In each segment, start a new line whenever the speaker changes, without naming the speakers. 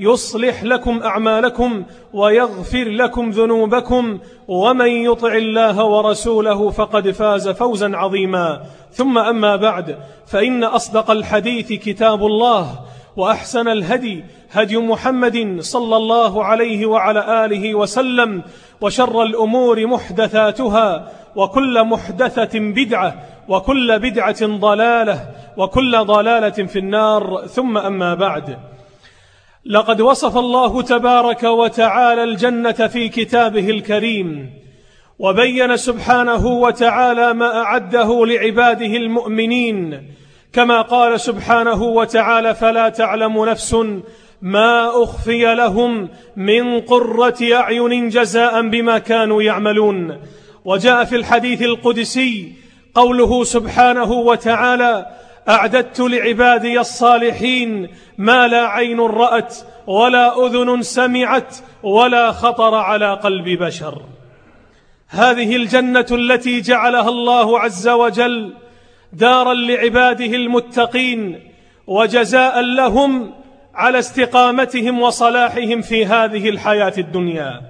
يصلح لكم أعمالكم ويغفر لكم ذنوبكم ومن يطع الله ورسوله فقد فاز فوزا عظيما. ثم أما بعد فإن أصدق الحديث كتاب الله وأحسن الهدي هدي محمد صلى الله عليه وعلى آله وسلم وشر الأمور محدثاتها وكل محدثة بدعة وكل بدعة ضلالة وكل ضلالة في النار. ثم أما بعد لقد وصف الله تبارك وتعالى الجنة في كتابه الكريم وبين سبحانه وتعالى ما أعده لعباده المؤمنين كما قال سبحانه وتعالى فلا تعلم نفس ما أخفي لهم من قرة أعين جزاء بما كانوا يعملون وجاء في الحديث القدسي قوله سبحانه وتعالى أعددت لعبادي الصالحين ما لا عين رأت ولا أذن سمعت ولا خطر على قلب بشر. هذه الجنة التي جعلها الله عز وجل دارا لعباده المتقين وجزاء لهم على استقامتهم وصلاحهم في هذه الحياة الدنيا.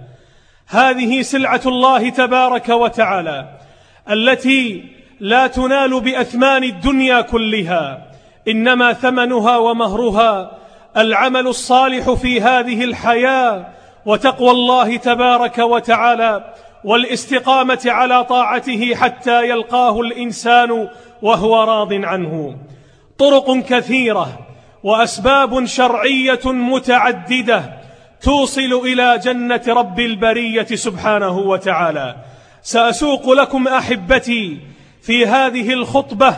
هذه سلعة الله تبارك وتعالى التي لا تنال بأثمان الدنيا كلها إنما ثمنها ومهرها العمل الصالح في هذه الحياة وتقوى الله تبارك وتعالى والاستقامة على طاعته حتى يلقاه الإنسان وهو راض عنه. طرق كثيرة وأسباب شرعية متعددة توصل إلى جنة رب البرية سبحانه وتعالى. سأسوق لكم أحبتي في هذه الخطبة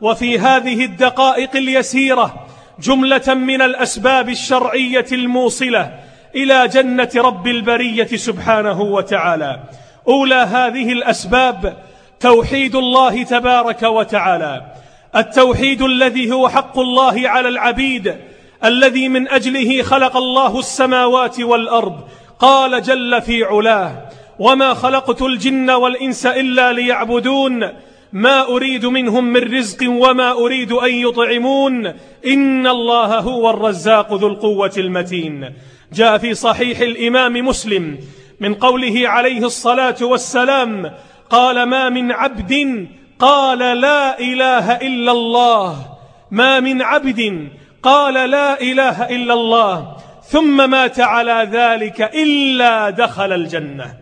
وفي هذه الدقائق اليسيرة جملة من الأسباب الشرعية الموصلة إلى جنة رب البرية سبحانه وتعالى. أولى هذه الأسباب توحيد الله تبارك وتعالى. التوحيد الذي هو حق الله على العبيد الذي من أجله خلق الله السماوات والأرض. قال جل في علاه وما خلقت الجن والإنس إلا ليعبدون ما أريد منهم من رزق وما أريد أن يطعمون. إن الله هو الرزاق ذو القوة المتين. جاء في صحيح الإمام مسلم من قوله عليه الصلاة والسلام قال ما من عبد قال لا إله إلا الله. ما من عبد قال لا إله إلا الله. ثم مات على ذلك إلا دخل الجنة.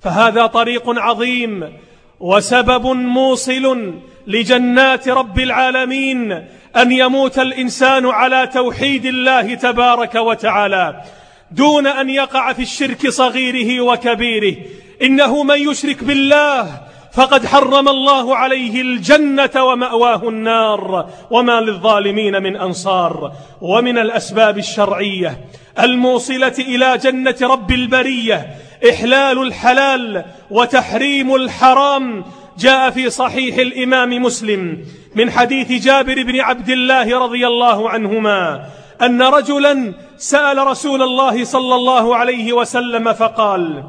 فهذا طريق عظيم. وسبب موصل لجنات رب العالمين أن يموت الإنسان على توحيد الله تبارك وتعالى دون أن يقع في الشرك صغيره وكبيره. إنه من يشرك بالله فقد حرم الله عليه الجنة ومأواه النار. وما للظالمين من أنصار. ومن الأسباب الشرعية الموصلة إلى جنة رب البرية إحلال الحلال وتحريم الحرام جاء في صحيح الإمام مسلم من حديث جابر بن عبد الله رضي الله عنهما أن رجلا سأل رسول الله صلى الله عليه وسلم فقال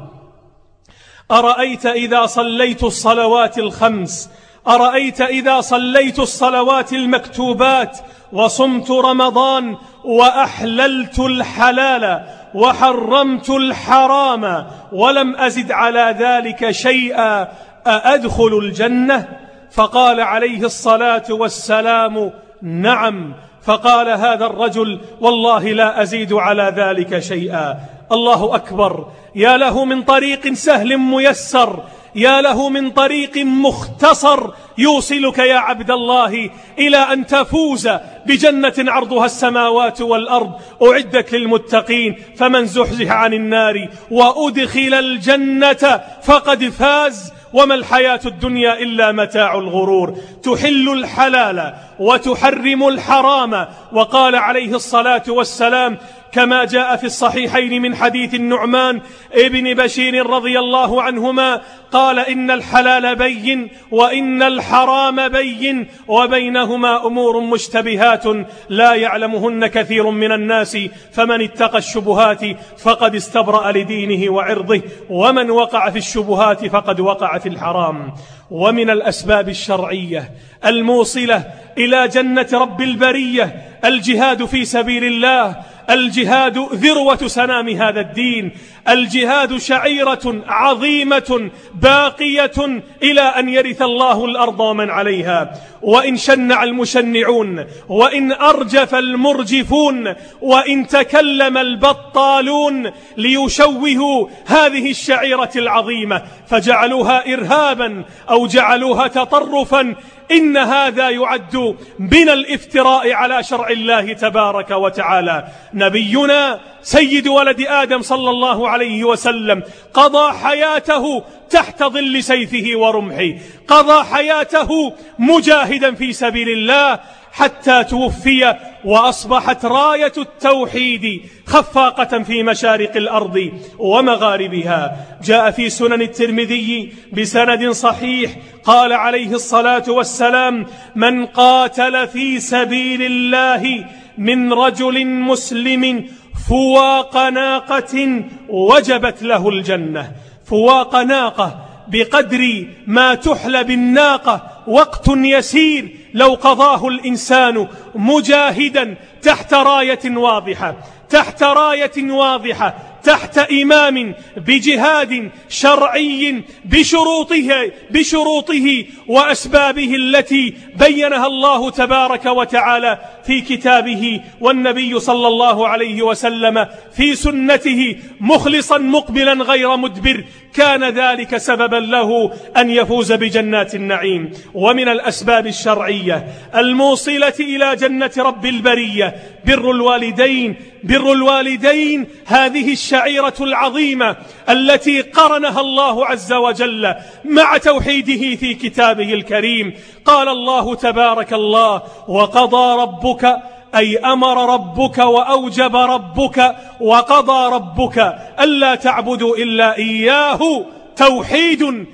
أرأيت إذا صليت الصلوات الخمس؟ أرأيت إذا صليت الصلوات المكتوبات وصمت رمضان وأحللت الحلال وحرمت الحرام ولم أزد على ذلك شيئا أأدخل الجنة؟ فقال عليه الصلاة والسلام نعم. فقال هذا الرجل والله لا أزيد على ذلك شيئا. الله أكبر. يا له من طريق سهل ميسر يا له من طريق مختصر يوصلك يا عبد الله إلى أن تفوز بجنة عرضها السماوات والأرض. أعدت للمتقين فمن زحزح عن النار وأدخل الجنة فقد فاز. وما الحياة الدنيا إلا متاع الغرور. تحل الحلال وتحرم الحرام. وقال عليه الصلاة والسلام كما جاء في الصحيحين من حديث النعمان ابن بشير رضي الله عنهما قال إن الحلال بين وإن الحرام بين وبينهما أمور مشتبهات لا يعلمهن كثير من الناس فمن اتقى الشبهات فقد استبرأ لدينه وعرضه ومن وقع في الشبهات فقد وقع في الحرام ومن الأسباب الشرعية الموصلة إلى جنة رب البرية الجهاد في سبيل الله الجهاد ذروة سنام هذا الدين. الجهاد شعيرة عظيمة باقية إلى أن يرث الله الأرض ومن عليها. وإن شنع المشنعون وإن أرجف المرجفون وإن تكلم البطالون ليشوهوا هذه الشعيرة العظيمة. فجعلوها إرهابا أو جعلوها تطرفا إن هذا يعد من الافتراء على شرع الله تبارك وتعالى. نبينا سيد ولد آدم صلى الله عليه وسلم قضى حياته تحت ظل سيفه ورمحه قضى حياته مجاهدا في سبيل الله حتى توفي وأصبحت راية التوحيد خفاقة في مشارق الأرض ومغاربها. جاء في سنن الترمذي بسند صحيح قال عليه الصلاة والسلام من قاتل في سبيل الله من رجل مسلم فواق ناقة وجبت له الجنة. فواق ناقة بقدر ما تحلى بالناقة وقت يسير لو قضاه الإنسان مجاهدا تحت راية واضحة تحت راية واضحة تحت إمام بجهاد شرعي بشروطه, بشروطه وأسبابه التي بينها الله تبارك وتعالى في كتابه والنبي صلى الله عليه وسلم في سنته مخلصا مقبلا غير مدبر كان ذلك سببا له أن يفوز بجنات النعيم. ومن الأسباب الشرعية الموصلة إلى جنة رب البرية. بر الوالدين بر الوالدين هذه الشعيرة العظيمة التي قرنها الله عز وجل مع توحيده في كتابه الكريم. قال الله تبارك الله وقضى ربك أي أمر ربك وأوجب ربك وقضى ربك ألا تعبدوا إلا إياه توحيد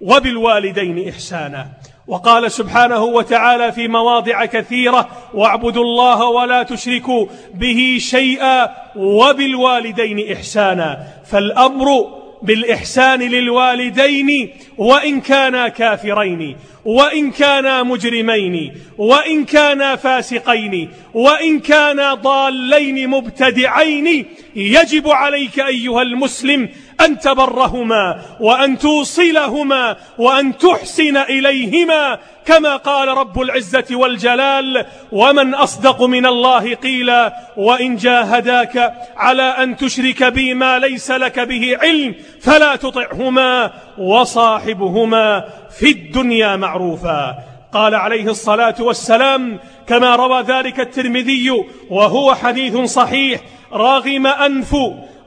وبالوالدين إحسانا. وقال سبحانه وتعالى في مواضع كثيرة واعبدوا الله ولا تشركوا به شيئا وبالوالدين إحسانا. فالأمر بالإحسان للوالدين وإن كانا كافرين وإن كانا مجرمين وإن كانا فاسقين وإن كانا ضالين مبتدعين. يجب عليك أيها المسلم أن تبرهما وأن توصلهما وأن تحسن إليهما كما قال رب العزة والجلال ومن أصدق من الله قيلا وإن جاهداك على أن تشرك بي ما ليس لك به علم فلا تطعهما وصاحبهما في الدنيا معروفا. قال عليه الصلاة والسلام كما روى ذلك الترمذي وهو حديث صحيح راغم أنف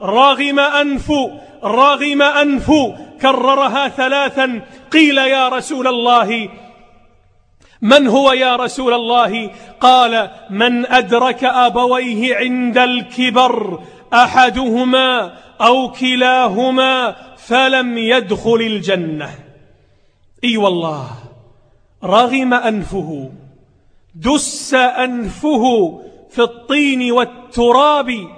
راغم أنف راغم أنف كررها ثلاثا قيل يا رسول الله من هو يا رسول الله؟ قال من أدرك أبويه عند الكبر أحدهما أو كلاهما فلم يدخل الجنة. إي والله رغم أنفه دس أنفه في الطين والتراب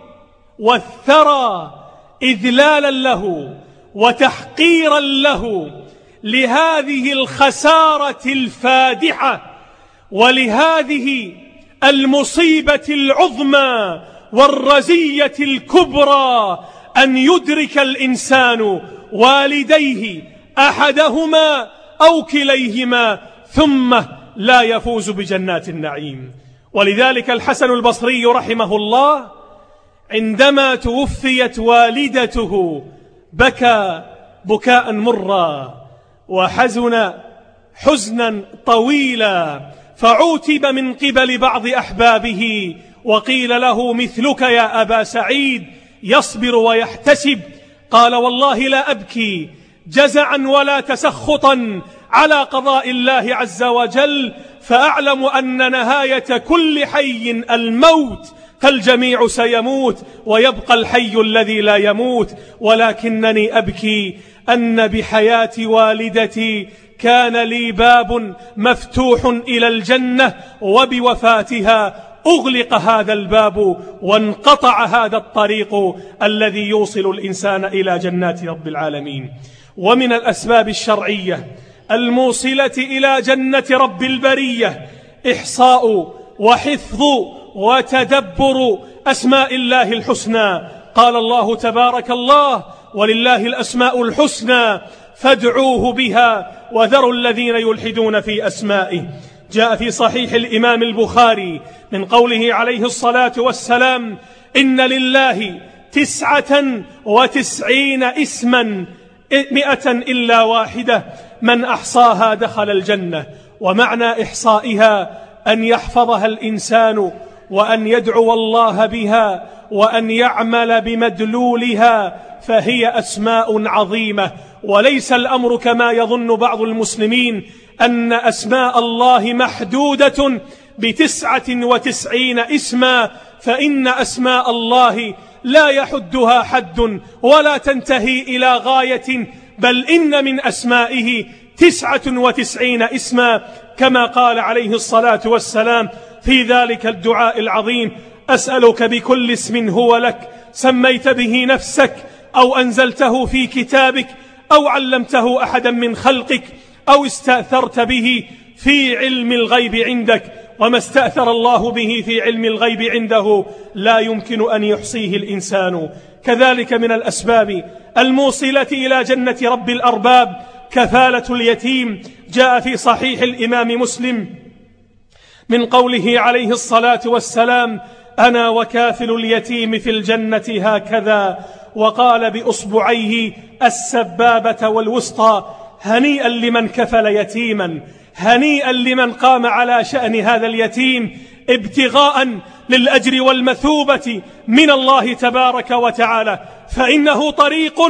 والثرى إذلالا له وتحقيرا له لهذه الخسارة الفادحة ولهذه المصيبة العظمى والرزية الكبرى أن يدرك الإنسان والديه أحدهما أو كليهما ثم لا يفوز بجنات النعيم. ولذلك الحسن البصري رحمه الله عندما توفيت والدته بكى بكاء مرا وحزن حزنا طويلا فعوتب من قبل بعض أحبابه وقيل له مثلك يا أبا سعيد يصبر ويحتسب قال والله لا أبكي جزعا ولا تسخطا على قضاء الله عز وجل فأعلم أن نهاية كل حي الموت فالجميع سيموت ويبقى الحي الذي لا يموت ولكنني أبكي أن بحياة والدتي كان لي باب مفتوح إلى الجنة وبوفاتها أغلق هذا الباب وانقطع هذا الطريق الذي يوصل الإنسان إلى جنات رب العالمين. ومن الأسباب الشرعية الموصلة إلى جنة رب البرية إحصاء وحفظ وتدبر أسماء الله الحسنى. قال الله تبارك الله ولله الأسماء الحسنى فادعوه بها وذروا الذين يلحدون في أسمائه. جاء في صحيح الإمام البخاري من قوله عليه الصلاة والسلام إن لله تسعة وتسعين إسما مئة إلا واحدة من أحصاها دخل الجنة. ومعنى إحصائها أن يحفظها الإنسان وأن يدعو الله بها وأن يعمل بمدلولها فهي أسماء عظيمة. وليس الأمر كما يظن بعض المسلمين أن أسماء الله محدودة بتسعة وتسعين اسما فإن أسماء الله لا يحدها حد ولا تنتهي إلى غاية بل إن من أسمائه تسعة وتسعين اسما كما قال عليه الصلاة والسلام في ذلك الدعاء العظيم. أسألك بكل اسم هو لك. سميت به نفسك أو أنزلته في كتابك أو علمته أحدا من خلقك أو استأثرت به في علم الغيب عندك. وما استأثر الله به في علم الغيب عنده لا يمكن أن يحصيه الإنسان. كذلك من الأسباب الموصلة إلى جنة رب الأرباب. كفالة اليتيم. جاء في صحيح الإمام مسلم. من قوله عليه الصلاة والسلام أنا وكافل اليتيم في الجنة هكذا وقال بأصبعيه السبابة والوسطى هنيئا لمن كفل يتيما هنيئا لمن قام على شأن هذا اليتيم ابتغاء للأجر والمثوبة من الله تبارك وتعالى. فإنه طريق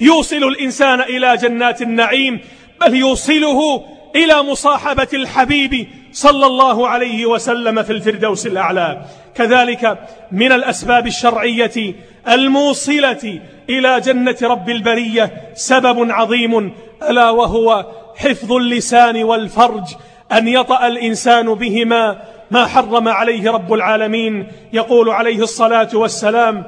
يوصل الإنسان إلى جنات النعيم بل يوصله إلى مصاحبة الحبيب صلى الله عليه وسلم في الفردوس الأعلى. كذلك من الأسباب الشرعية الموصلة إلى جنة رب البرية سبب عظيم ألا وهو حفظ اللسان والفرج أن يطأ الإنسان بهما ما حرم عليه رب العالمين. يقول عليه الصلاة والسلام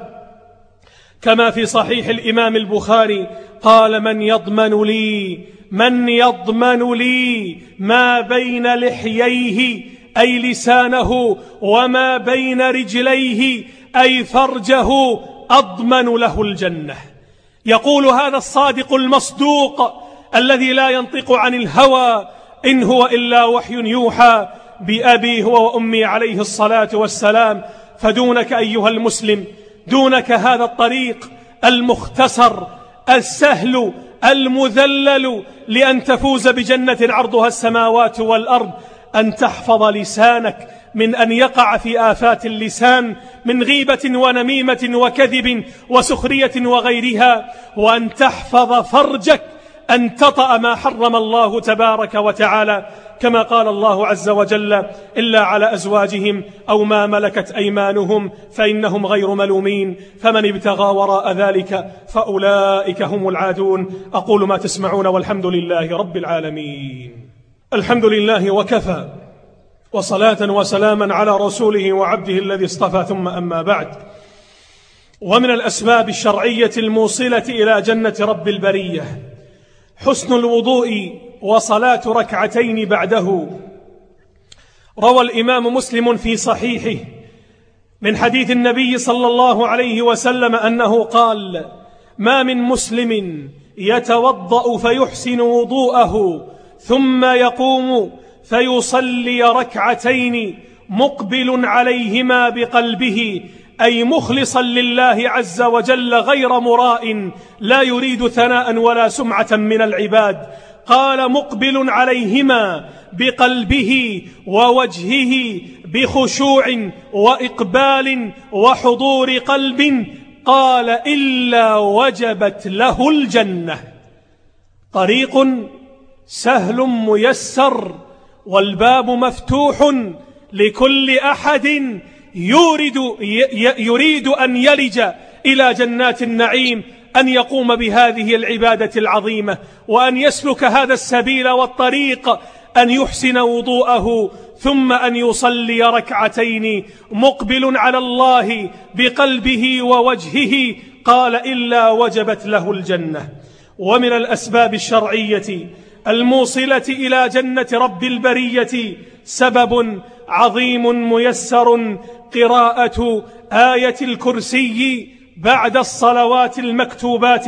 كما في صحيح الإمام البخاري قال من يضمن لي من يضمن لي ما بين لحييه أي لسانه وما بين رجليه أي فرجه أضمن له الجنة. يقول هذا الصادق المصدوق الذي لا ينطق عن الهوى إن هو إلا وحي يوحى بأبي هو وأمي عليه الصلاة والسلام. فدونك أيها المسلم دونك هذا الطريق المختصر السهل المذلل لأن تفوز بجنة عرضها السماوات والأرض أن تحفظ لسانك من أن يقع في آفات اللسان من غيبة ونميمة وكذب وسخرية وغيرها وأن تحفظ فرجك أن تطأ ما حرم الله تبارك وتعالى. كما قال الله عز وجل إلا على أزواجهم أو ما ملكت أيمانهم فإنهم غير ملومين فمن ابتغى وراء ذلك فأولئك هم العادون. أقول ما تسمعون والحمد لله رب العالمين. الحمد لله وكفى وصلاة وسلاما على رسوله وعبده الذي اصطفى ثم أما بعد. ومن الأسباب الشرعية الموصلة إلى جنة رب البرية حسن الوضوء وصلاة ركعتين بعده. روى الإمام مسلم في صحيحه من حديث النبي صلى الله عليه وسلم أنه قال ما من مسلم يتوضأ فيحسن وضوءه ثم يقوم فيصلي ركعتين مقبل عليهما بقلبه أي مخلصا لله عز وجل غير مراء لا يريد ثناء ولا سمعة من العباد قال مقبل عليهما بقلبه ووجهه بخشوع وإقبال وحضور قلب قال إلا وجبت له الجنة. طريق سهل ميسر والباب مفتوح لكل أحد يورد يريد أن يلج إلى جنات النعيم. أن يقوم بهذه العبادة العظيمة وأن يسلك هذا السبيل والطريق أن يحسن وضوءه ثم أن يصلي ركعتين مقبل على الله بقلبه ووجهه قال إلا وجبت له الجنة. ومن الأسباب الشرعية الموصلة إلى جنة رب البرية سبب عظيم ميسر قراءة آية الكرسي بعد الصلوات المكتوبات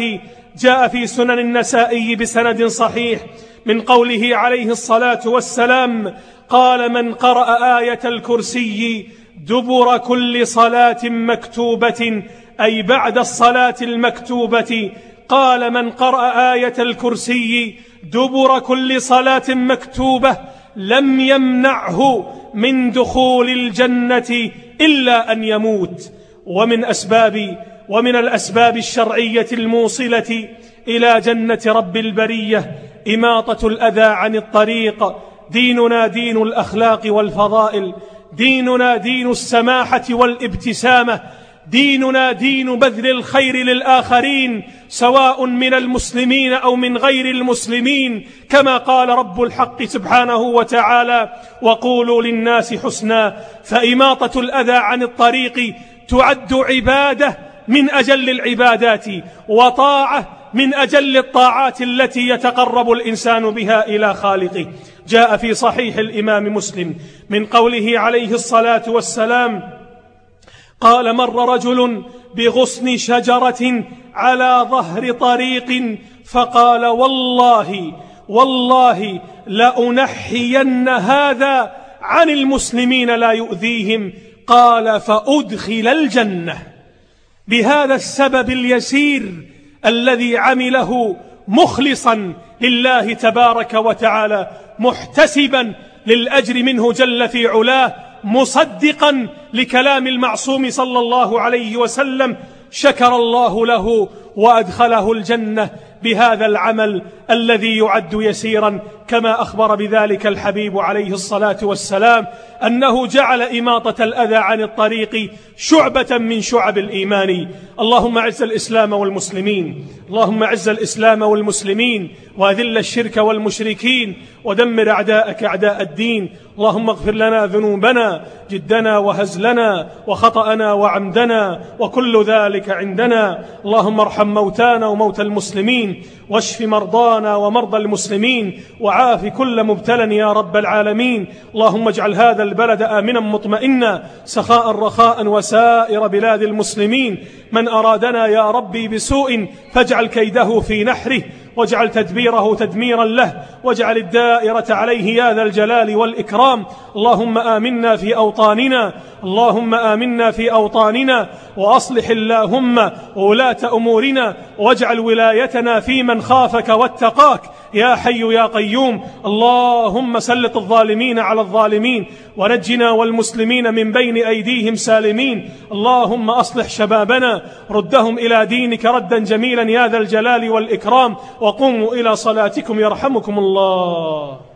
جاء في سنن النسائي بسند صحيح من قوله عليه الصلاة والسلام قال من قرأ آية الكرسي دبر كل صلاة مكتوبة أي بعد الصلاة المكتوبة. قال من قرأ آية الكرسي دبر كل صلاة مكتوبة لم يمنعه من دخول الجنة إلا أن يموت. ومن أسباب ومن الأسباب الشرعية الموصلة إلى جنة رب البرية إماطة الأذى عن الطريق ديننا دين الأخلاق والفضائل ديننا دين السماحة والابتسامة ديننا دين بذل الخير للآخرين سواء من المسلمين أو من غير المسلمين كما قال رب الحق سبحانه وتعالى وقولوا للناس حسنا فإماطة الأذى عن الطريق تعد عبادة من أجل العبادات وطاعة من أجل الطاعات التي يتقرب الإنسان بها إلى خالقه. جاء في صحيح الإمام مسلم من قوله عليه الصلاة والسلام قال مر رجل بغصن شجرة على ظهر طريق فقال والله والله لأنحين هذا عن المسلمين لا يؤذيهم. قال فأدخل الجنة. بهذا السبب اليسير الذي عمله مخلصا لله تبارك وتعالى محتسبا للأجر منه جل في علاه مصدقا لكلام المعصوم صلى الله عليه وسلم شكر الله له وأدخله الجنة بهذا العمل الذي يعد يسيرا كما أخبر بذلك الحبيب عليه الصلاة والسلام أنه جعل إماطة الأذى عن الطريق شعبة من شعب الإيمان. اللهم عز الإسلام والمسلمين. اللهم عز الإسلام والمسلمين. وأذل الشرك والمشركين. ودمر أعداءك أعداء الدين. اللهم اغفر لنا ذنوبنا جدنا وهزلنا وخطأنا وعمدنا وكل ذلك عندنا. اللهم ارحم موتانا وموتى المسلمين. واشف مرضانا ومرضى المسلمين. وعاف كل مبتلى يا رب العالمين. اللهم اجعل هذا البلد آمنا مطمئنا سخاء رخاء وسائر بلاد المسلمين. من أرادنا يا ربي بسوء فاجعل كيده في نحره واجعل تدبيره تدميرا له واجعل الدائرة عليه يا ذا الجلال والإكرام. اللهم آمنا في أوطاننا اللهم آمنا في أوطاننا وأصلح اللهم ولاة أمورنا واجعل ولايتنا في من خافك واتقاك. يا حي يا قيوم اللهم سلط الظالمين على الظالمين ونجنا والمسلمين من بين أيديهم سالمين. اللهم أصلح شبابنا ردهم إلى دينك ردا جميلا يا ذا الجلال والإكرام وقوموا إلى صلاتكم يرحمكم الله.